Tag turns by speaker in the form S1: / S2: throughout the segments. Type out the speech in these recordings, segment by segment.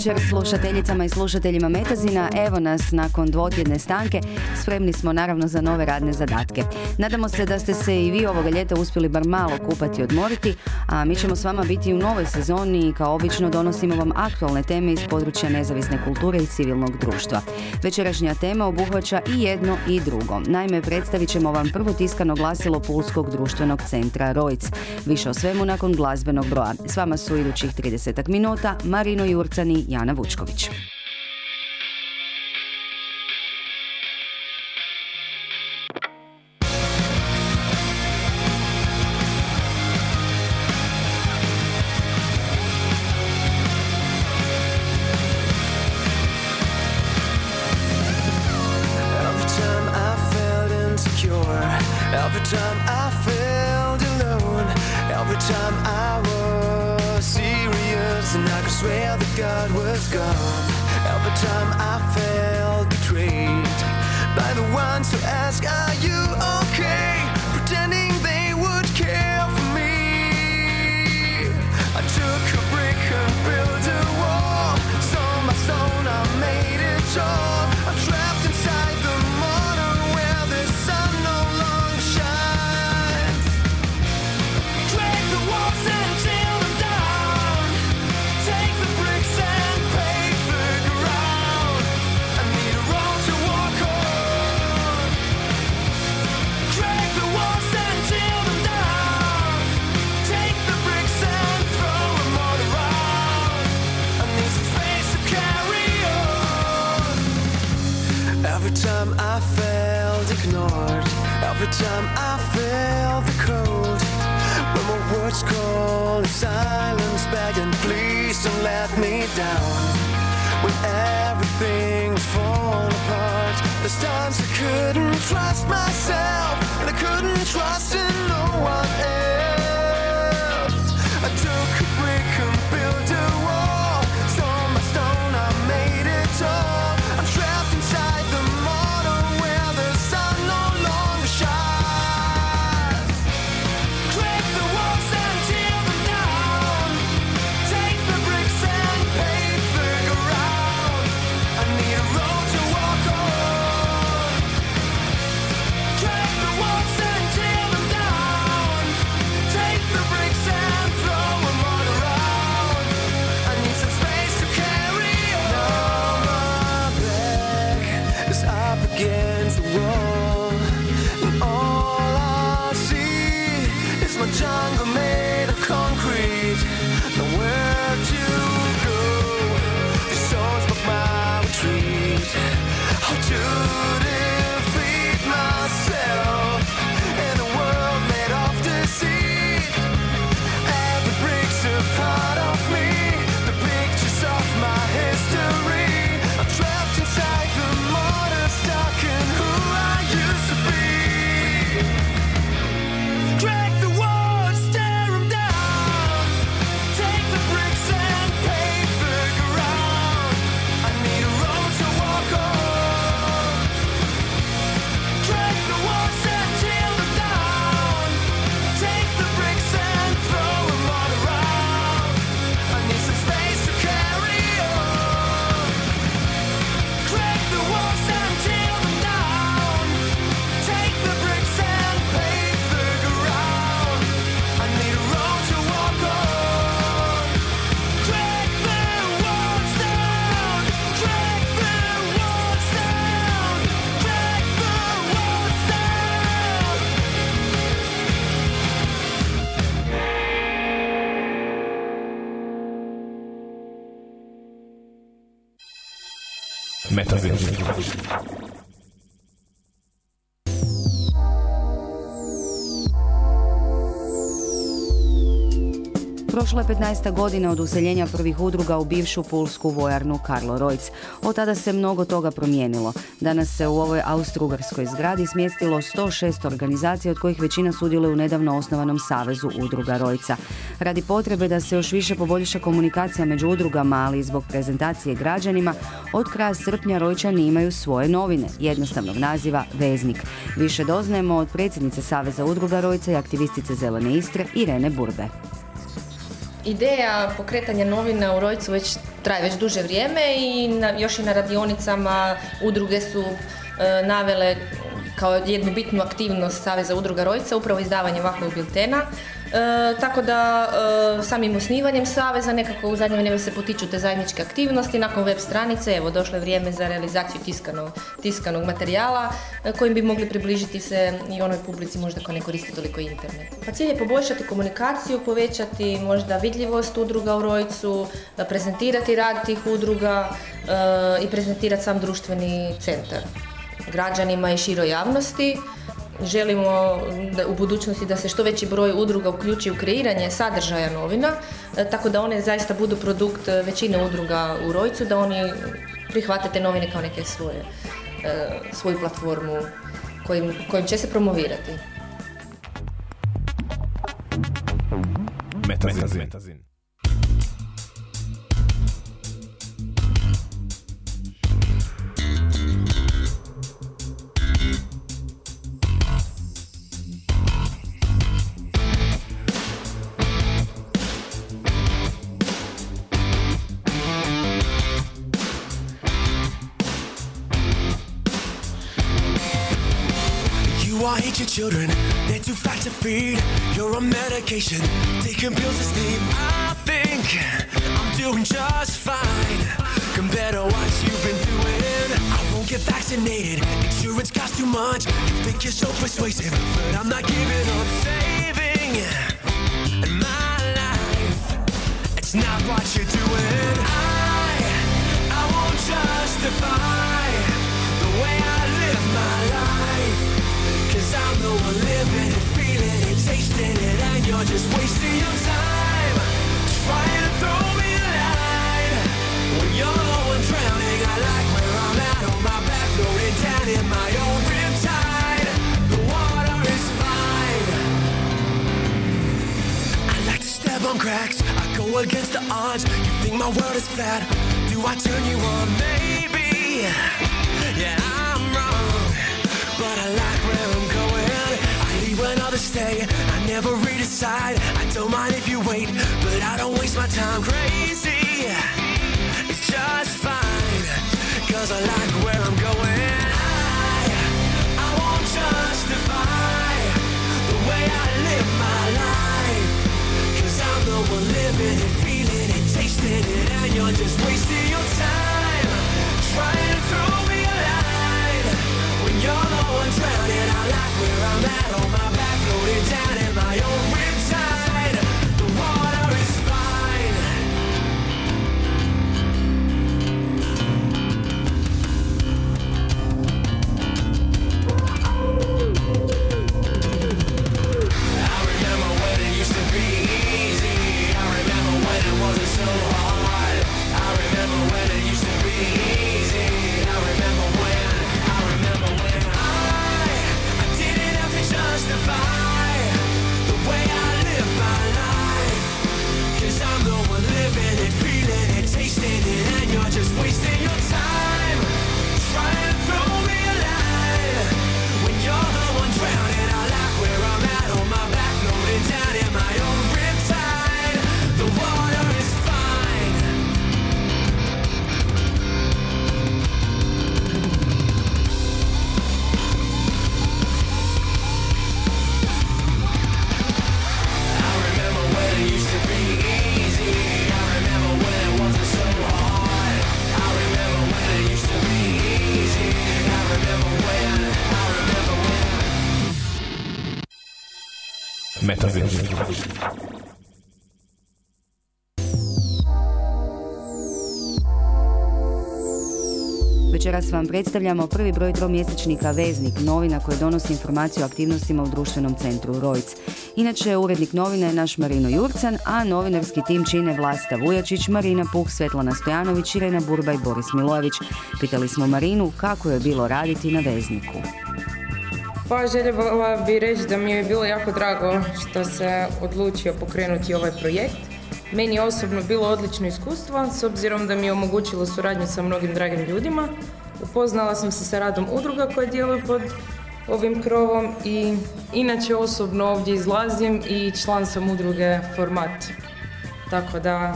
S1: večer slušateljicama i slušateljima Metazina. Evo nas nakon dvotjedne stanke. Spremni smo naravno za nove radne zadatke. Nadamo se da ste se i vi ovoga ljeta uspjeli bar malo kupati i odmoriti, a mi ćemo s vama biti u novoj sezoni i kao obično donosimo vam aktualne teme iz područja nezavisne kulture i civilnog društva. Večerašnja tema obuhvaća i jedno i drugo. Naime, predstavit ćemo vam prvo tiskano glasilo Pulskog društvenog centra Rojc. Više o svemu nakon glazbenog broja. S vama su idućih 30 minuta Marino Jurcani, Jana Vučković.
S2: Meta
S3: Verde.
S4: Prošla je 15. godina od useljenja prvih udruga u bivšu pulsku vojarnu Karlo Rojc. Od tada se mnogo toga promijenilo. Danas se u ovoj austrougarskoj zgradi smjestilo 106 organizacija od kojih većina sudjeluje u nedavno osnovanom savezu udruga Rojca. Radi potrebe da se još više poboljša komunikacija među udrugama, ali i zbog prezentacije građanima, od kraja srpnja Rojčani imaju svoje novine, jednostavnog naziva Veznik. Više doznajemo od predsjednice Saveza udruga Rojca i aktivistice Zelene Istre Irene Burbe.
S5: Ideja pokretanja novina u Rojcu već traje već duže vrijeme i na, još i na radionicama udruge su e, navele kao jednu bitnu aktivnost Saveza udruga Rojca upravo izdavanje ovakvog biltena tako da e, samim osnivanjem Saveza nekako u zadnje vrijeme se potiču te zajedničke aktivnosti. Nakon web stranice, evo, došlo je vrijeme za realizaciju tiskanog, tiskanog materijala e, kojim bi mogli približiti se i onoj publici možda koja ne koristi toliko internet. Pa cilj je poboljšati komunikaciju, povećati možda vidljivost udruga u Rojcu, prezentirati rad tih udruga i prezentirati sam društveni centar građanima i široj javnosti želimo da u budućnosti da se što veći broj udruga uključi u kreiranje sadržaja novina, e, tako da one zaista budu produkt e, većine udruga u Rojcu, da oni prihvate te novine kao neke svoje, e, svoju platformu kojim, kojim će se promovirati.
S1: Metazin. Metazin.
S6: Children, they're too fat to feed. You're on medication, taking pills to sleep. I think I'm doing just fine compared to what you've been doing. I won't get vaccinated, insurance costs too much. You think you're so persuasive, but I'm not giving up saving my life. It's not what you're doing. I, I won't justify the way I live my life. I'm living feeling tasting it, and you're just wasting your time trying to throw me a line. When you're drowning, I like where I'm at on my back, floating down in my own. The water is fine. I like to step on cracks, I go against the odds. You think my world is flat? Do I turn you on? Maybe. Yeah, I'm stay. I never redecide. I don't mind if you wait, but I don't waste my time crazy. It's just fine, cause I like where I'm going. I, I won't justify the way I live my life. Cause I'm the one living it, feeling it, tasting it, and you're just wasting your time trying to you're the one drowning. I like where I'm at on my back, floating down in my own riptide.
S4: Večeras vam predstavljamo prvi broj tromjesečnika Veznik, novina koja donosi informaciju o aktivnostima u društvenom centru Rojc. Inače, urednik novine je naš Marino Jurcan, a novinarski tim čine Vlasta Vujačić, Marina Puh, Svetlana Stojanović, Irena Burba i Boris Milojević. Pitali smo Marinu kako je bilo raditi na vezniku.
S7: Pa željela bi reći da mi je bilo jako drago što se odlučio pokrenuti ovaj projekt. Meni je osobno bilo odlično iskustvo s obzirom da mi je omogućilo suradnju sa mnogim dragim ljudima. Upoznala sam se sa radom udruga koje djeluju pod ovim krovom i inače osobno ovdje izlazim i član sam udruge Format. Tako da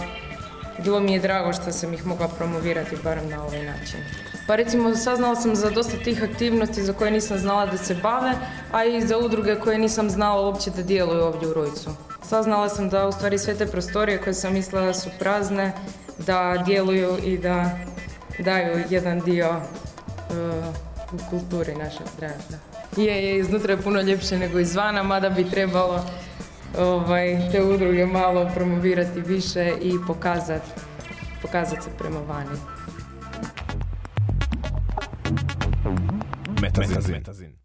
S7: bilo mi je drago što sam ih mogla promovirati barem na ovaj način. Pa recimo saznala sam za dosta tih aktivnosti za koje nisam znala da se bave, a i za udruge koje nisam znala uopće da djeluju ovdje u Rojcu. Saznala sam da u stvari sve te prostorije koje sam mislila da su prazne, da djeluju i da daju jedan dio uh, u kulturi našeg grada. Je, je, iznutra je puno ljepše nego izvana, mada bi trebalo ovaj, te udruge malo promovirati više i pokazati pokazat se prema vani.
S1: Metazin. Metazin.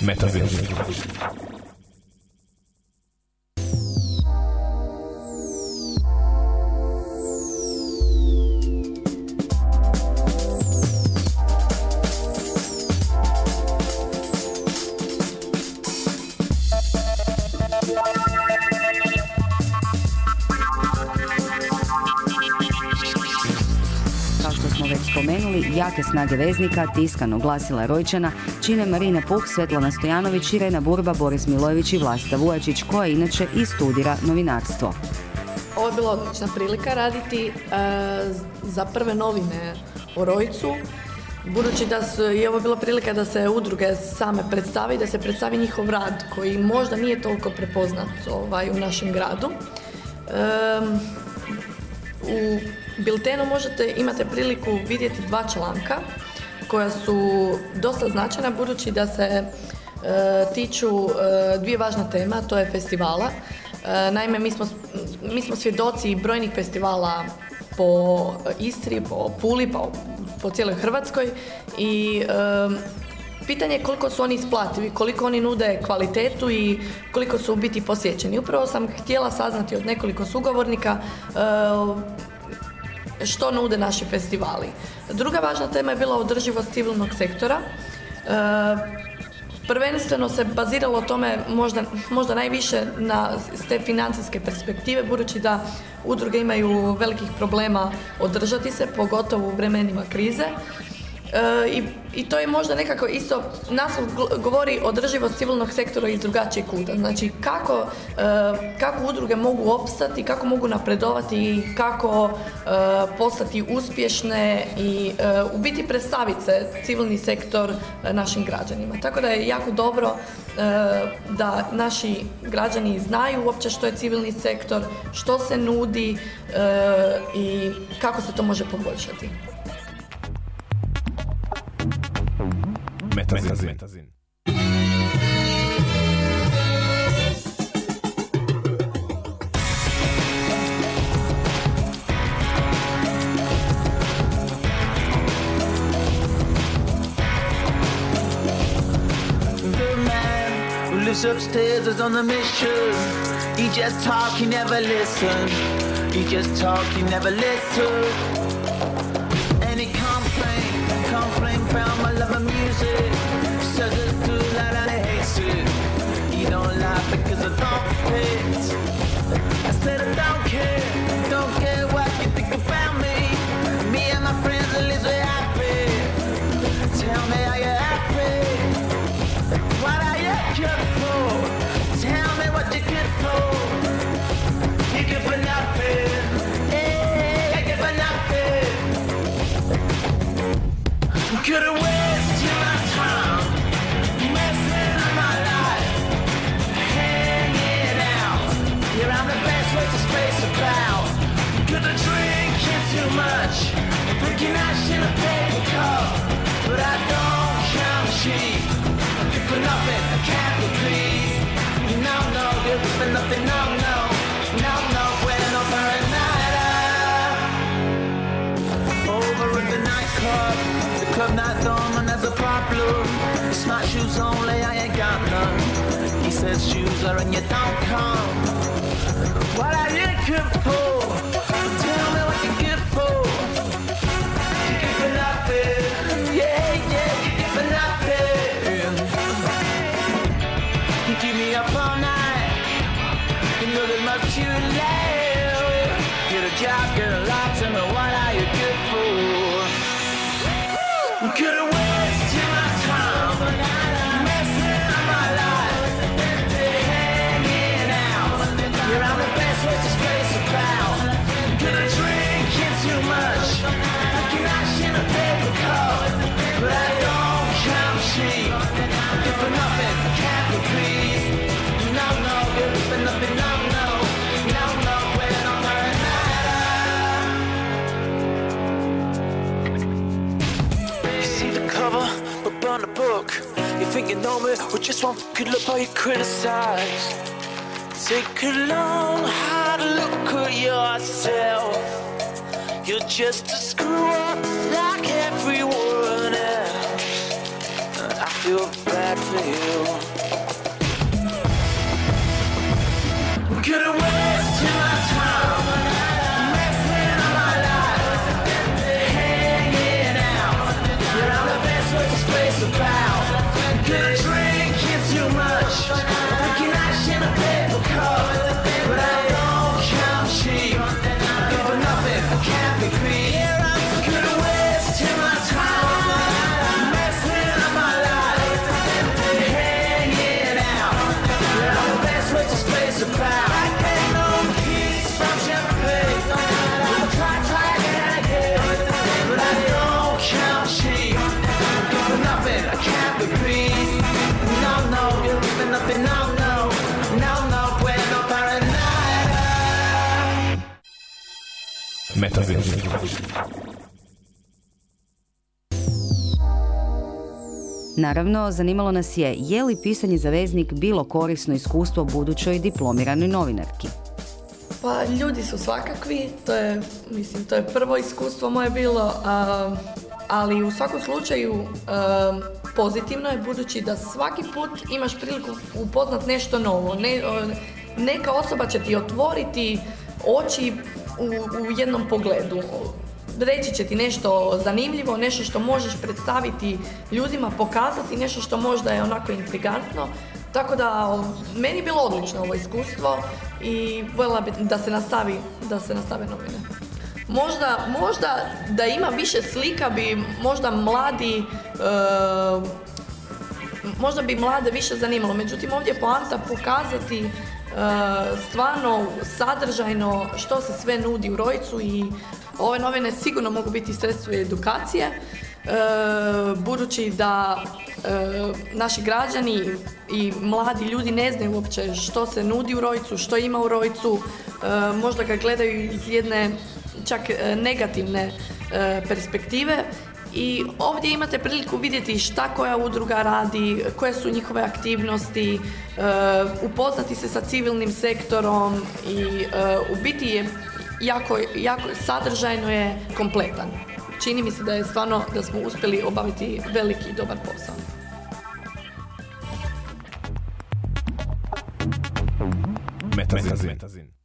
S1: Metazin.
S4: Snage veznika, tiskano glasila Rojčana, čine Marina Puh, Svetlana Stojanović, Irena Burba, Boris Milojević i Vlasta Vujačić, koja inače i studira novinarstvo.
S8: Ovo je bila odlična prilika raditi e, za prve novine o Rojcu. Budući da su, je ovo bila prilika da se udruge same predstavi, da se predstavi njihov rad koji možda nije toliko prepoznat ovaj, u našem gradu. U biltenu možete, imate priliku vidjeti dva članka koja su dosta značajna budući da se e, tiču e, dvije važne tema, to je festivala. E, naime, mi smo, mi smo svjedoci brojnih festivala po Istri, po Puli, po, po cijeloj Hrvatskoj i pitanje je koliko su oni isplativi, koliko oni nude kvalitetu i koliko su biti posjećeni. Upravo sam htjela saznati od nekoliko sugovornika što nude naši festivali. Druga važna tema je bila održivost civilnog sektora. E, Prvenstveno se baziralo o tome možda, možda najviše na te financijske perspektive, budući da udruge imaju velikih problema održati se, pogotovo u vremenima krize. E, i, I to je možda nekako isto, gl- govori održivost civilnog sektora iz drugačijeg kuta. Znači kako, e, kako udruge mogu opstati, kako mogu napredovati i kako e, postati uspješne i u biti predstaviti se civilni sektor našim građanima. Tako da je jako dobro da naši građani znaju uopće što je civilni sektor, što se nudi i kako se to može poboljšati.
S9: The man who lives upstairs is on a mission. He just talk, he never listen. He just talk, he never listen. The club not dormant as a problem. Smart shoes only, I ain't got none. He says shoes are and you don't come. What are you good for? Me, or just one good look how you criticize. Take a long, hard look at yourself. You're just a screw up like everyone else. I feel bad for you.
S4: Naravno, zanimalo nas je je li pisanje za veznik bilo korisno iskustvo budućoj diplomiranoj novinarki.
S8: Pa ljudi su svakakvi, to je, mislim, to je prvo iskustvo moje bilo, a, ali u svakom slučaju a, pozitivno je budući da svaki put imaš priliku upoznat nešto novo. Ne, neka osoba će ti otvoriti oči u, u jednom pogledu. Reći će ti nešto zanimljivo, nešto što možeš predstaviti ljudima, pokazati, nešto što možda je onako intrigantno. Tako da meni je bilo odlično ovo iskustvo i voljela bi da se nastavi, da se nastave novine. Možda, možda da ima više slika bi možda mladi e, možda bi mlade više zanimalo. Međutim, ovdje je poanta pokazati stvarno sadržajno što se sve nudi u Rojcu i ove novine sigurno mogu biti sredstvo edukacije. E, budući da e, naši građani i mladi ljudi ne znaju uopće što se nudi u Rojcu, što ima u Rojcu, možda ga gledaju iz jedne čak negativne perspektive i ovdje imate priliku vidjeti šta koja udruga radi, koje su njihove aktivnosti, e, upoznati se sa civilnim sektorom i u biti je jako, jako sadržajno je kompletan. Čini mi se da je stvarno da smo uspjeli obaviti veliki i dobar posao.
S1: Metazin. Metazin.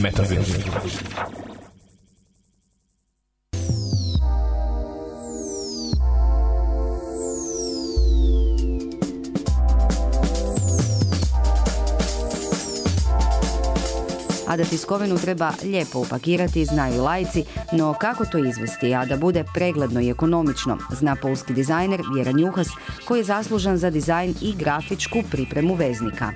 S1: Metazin.
S4: A da tiskovinu treba lijepo upakirati, znaju lajci, no kako to izvesti, a da bude pregledno i ekonomično, zna polski dizajner Vjeran Juhas, koji je zaslužan za dizajn i grafičku pripremu veznika.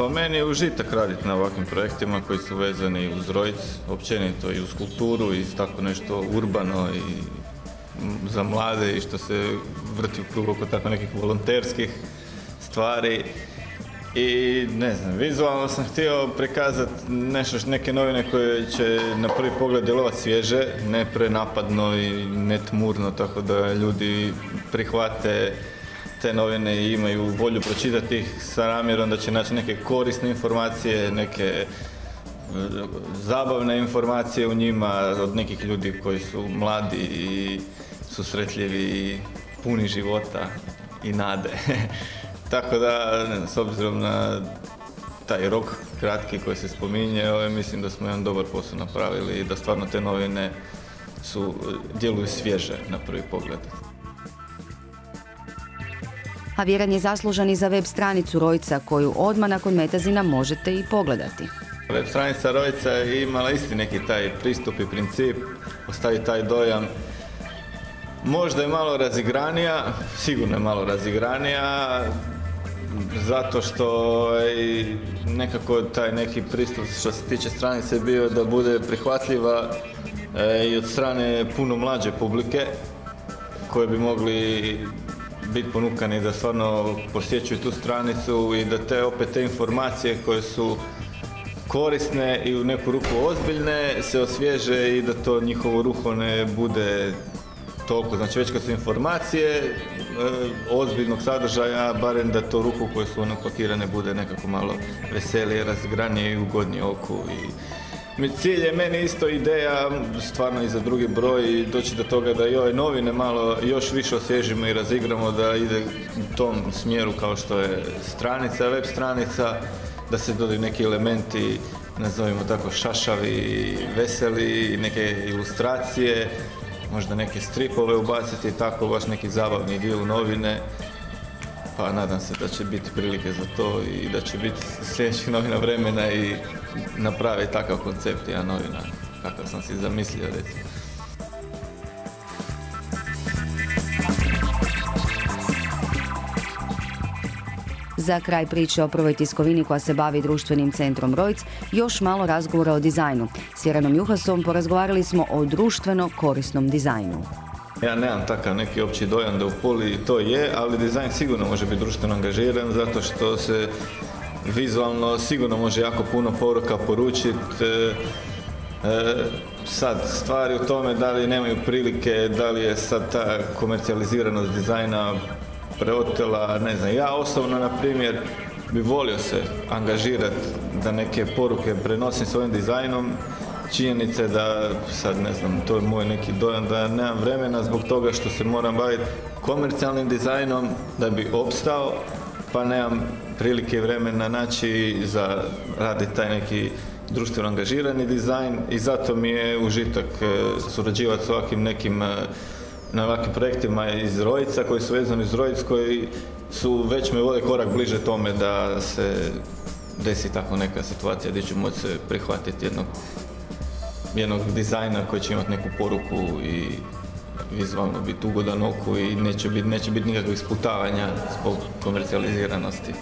S10: Pa meni je užitak raditi na ovakvim projektima koji su vezani uz Rojc, općenito i uz kulturu i tako nešto urbano i za mlade i što se vrti u krug oko tako nekih volonterskih stvari. I ne znam, vizualno sam htio prikazati nešto, neke novine koje će na prvi pogled djelovati svježe, ne prenapadno i ne tmurno, tako da ljudi prihvate te novine imaju volju pročitati sa namjerom da će naći neke korisne informacije, neke e, zabavne informacije u njima od nekih ljudi koji su mladi i susretljivi i puni života i nade. Tako da, s obzirom na taj rok kratki koji se spominje, ovaj, mislim da smo jedan dobar posao napravili i da stvarno te novine su, djeluju svježe na prvi pogled.
S4: A Vjeran je zaslužan i za web stranicu Rojca, koju odmah nakon Metazina možete i pogledati.
S10: Web stranica Rojca je imala isti neki taj pristup i princip, ostavi taj dojam. Možda je malo razigranija, sigurno je malo razigranija, zato što i nekako taj neki pristup što se tiče stranice bio da bude prihvatljiva e, i od strane puno mlađe publike koje bi mogli biti ponukani da stvarno posjećuju tu stranicu i da te opet te informacije koje su korisne i u neku ruku ozbiljne se osvježe i da to njihovo ruho ne bude toliko. Znači već kad su informacije e, ozbiljnog sadržaja, barem da to ruku koje su ono pakirane bude nekako malo veselije, razgranije i ugodnije oku i Cilj je meni isto ideja, stvarno i za drugi broj, doći do toga da i ove novine malo još više osvježimo i razigramo, da ide u tom smjeru kao što je stranica, web stranica, da se dodaju neki elementi, nazovimo tako šašavi, veseli, neke ilustracije, možda neke stripove ubaciti, tako baš neki zabavni dio novine. Pa nadam se da će biti prilike za to i da će biti sljedećih novina vremena i napraviti takav koncept jedan novina kakav sam si zamislio recimo.
S4: Za kraj priče o prvoj tiskovini koja se bavi društvenim centrom Rojc, još malo razgovora o dizajnu. S Vjeranom Juhasom porazgovarali smo o društveno korisnom dizajnu.
S10: Ja nemam takav neki opći dojam da u poli to je, ali dizajn sigurno može biti društveno angažiran zato što se vizualno sigurno može jako puno poruka poručiti. E, e, sad, stvari u tome da li nemaju prilike, da li je sad ta komercijaliziranost dizajna preotela, ne znam, ja osobno, na primjer, bi volio se angažirati da neke poruke prenosim svojim dizajnom, činjenice da, sad ne znam, to je moj neki dojam da nemam vremena zbog toga što se moram baviti komercijalnim dizajnom da bi opstao, pa nemam prilike vremena naći za raditi taj neki društveno angažirani dizajn i zato mi je užitak e, surađivati s ovakvim nekim e, na ovakvim projektima iz Rojica koji su vezani iz Rojic koji su već me vode korak bliže tome da se desi tako neka situacija gdje ću moći se prihvatiti jednog, jednog dizajna koji će imati neku poruku i vizualno biti ugodan oku i neće biti, neće biti nikakvih sputavanja zbog komercijaliziranosti.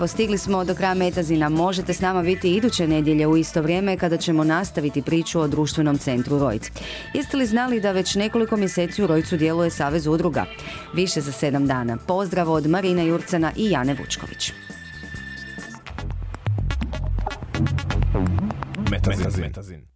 S4: Evo, stigli smo do kraja Metazina. Možete s nama biti iduće nedjelje u isto vrijeme kada ćemo nastaviti priču o društvenom centru Rojc. Jeste li znali da već nekoliko mjeseci u Rojcu djeluje Savez udruga? Više za sedam dana. Pozdrav od Marina Jurcana i Jane Vučković.
S1: Metazin. Metazin.